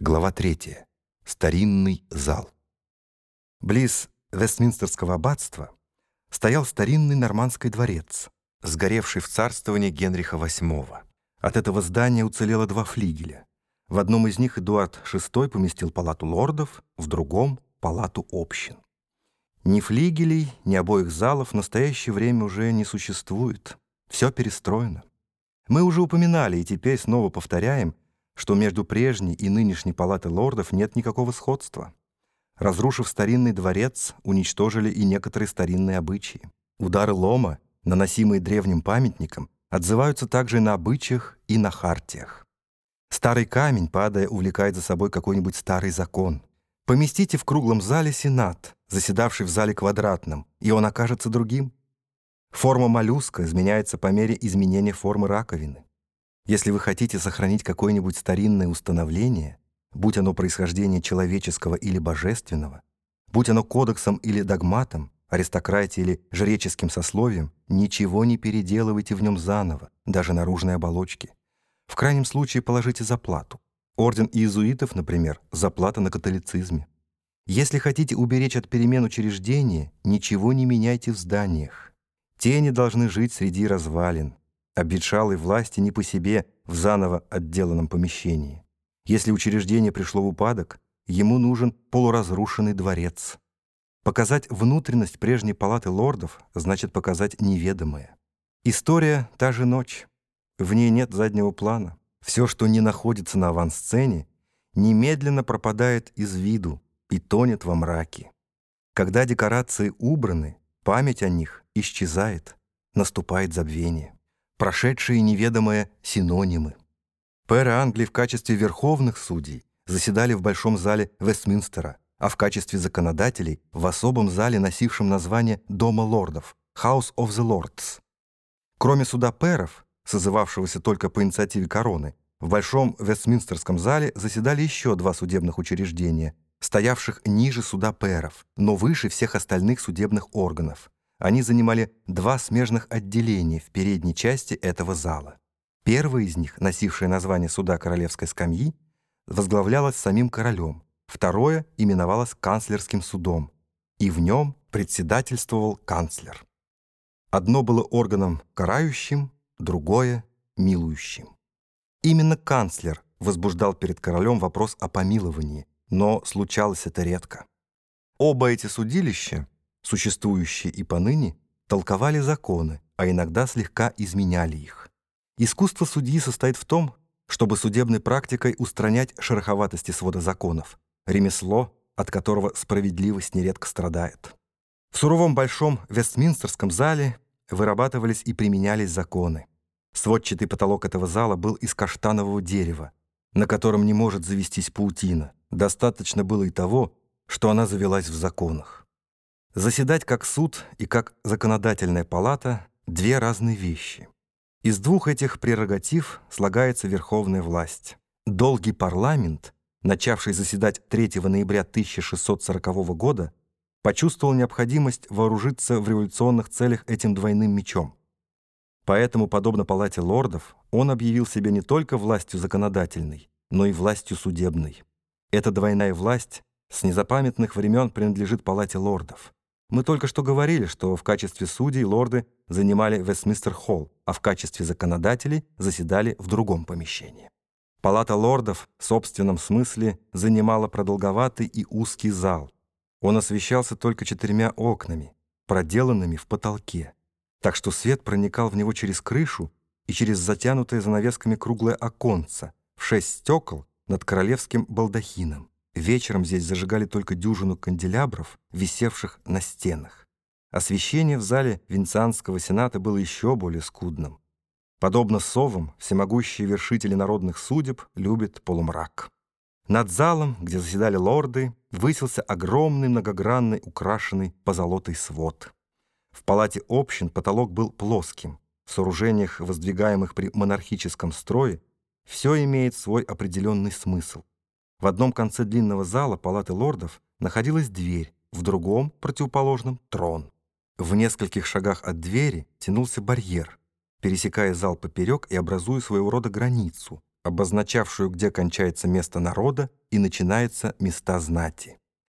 Глава 3. Старинный зал. Близ Вестминстерского аббатства стоял старинный нормандский дворец, сгоревший в царствовании Генриха VIII. От этого здания уцелело два флигеля. В одном из них Эдуард VI поместил палату лордов, в другом — палату общин. Ни флигелей, ни обоих залов в настоящее время уже не существует. Все перестроено. Мы уже упоминали и теперь снова повторяем — что между прежней и нынешней палатой лордов нет никакого сходства. Разрушив старинный дворец, уничтожили и некоторые старинные обычаи. Удары лома, наносимые древним памятникам, отзываются также на обычаях, и на хартиях. Старый камень, падая, увлекает за собой какой-нибудь старый закон. Поместите в круглом зале сенат, заседавший в зале квадратном, и он окажется другим. Форма моллюска изменяется по мере изменения формы раковины. Если вы хотите сохранить какое-нибудь старинное установление, будь оно происхождение человеческого или божественного, будь оно кодексом или догматом, аристократией или жреческим сословием, ничего не переделывайте в нем заново, даже наружной оболочки. В крайнем случае положите заплату. Орден иезуитов, например, заплата на католицизме. Если хотите уберечь от перемен учреждения, ничего не меняйте в зданиях. Тени должны жить среди развалин, обветшалой власти не по себе в заново отделанном помещении. Если учреждение пришло в упадок, ему нужен полуразрушенный дворец. Показать внутренность прежней палаты лордов значит показать неведомое. История — та же ночь. В ней нет заднего плана. Все, что не находится на авансцене, немедленно пропадает из виду и тонет во мраке. Когда декорации убраны, память о них исчезает, наступает забвение прошедшие неведомые синонимы. Пэры Англии в качестве верховных судей заседали в Большом зале Вестминстера, а в качестве законодателей в особом зале, носившем название Дома лордов House of the Lords. Кроме суда пэров, созывавшегося только по инициативе короны, в Большом Вестминстерском зале заседали еще два судебных учреждения, стоявших ниже суда пэров, но выше всех остальных судебных органов. Они занимали два смежных отделения в передней части этого зала. Первое из них, носившее название суда королевской скамьи, возглавлялось самим королем, второе именовалось канцлерским судом, и в нем председательствовал канцлер. Одно было органом карающим, другое — милующим. Именно канцлер возбуждал перед королем вопрос о помиловании, но случалось это редко. Оба эти судилища существующие и поныне, толковали законы, а иногда слегка изменяли их. Искусство судьи состоит в том, чтобы судебной практикой устранять шероховатости свода законов, ремесло, от которого справедливость нередко страдает. В суровом большом Вестминстерском зале вырабатывались и применялись законы. Сводчатый потолок этого зала был из каштанового дерева, на котором не может завестись паутина. Достаточно было и того, что она завелась в законах. Заседать как суд и как законодательная палата — две разные вещи. Из двух этих прерогатив слагается верховная власть. Долгий парламент, начавший заседать 3 ноября 1640 года, почувствовал необходимость вооружиться в революционных целях этим двойным мечом. Поэтому, подобно палате лордов, он объявил себя не только властью законодательной, но и властью судебной. Эта двойная власть с незапамятных времен принадлежит палате лордов. Мы только что говорили, что в качестве судей лорды занимали Вестминстер-холл, а в качестве законодателей заседали в другом помещении. Палата лордов в собственном смысле занимала продолговатый и узкий зал. Он освещался только четырьмя окнами, проделанными в потолке, так что свет проникал в него через крышу и через затянутое занавесками круглое оконце в шесть стекол над королевским балдахином. Вечером здесь зажигали только дюжину канделябров, висевших на стенах. Освещение в зале Венецианского сената было еще более скудным. Подобно совам, всемогущие вершители народных судеб любят полумрак. Над залом, где заседали лорды, высился огромный многогранный украшенный позолотой свод. В палате общин потолок был плоским. В сооружениях, воздвигаемых при монархическом строе, все имеет свой определенный смысл. В одном конце длинного зала палаты лордов находилась дверь, в другом, противоположном, трон. В нескольких шагах от двери тянулся барьер, пересекая зал поперек и образуя своего рода границу, обозначавшую, где кончается место народа и начинается места знати.